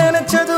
நினைச்சது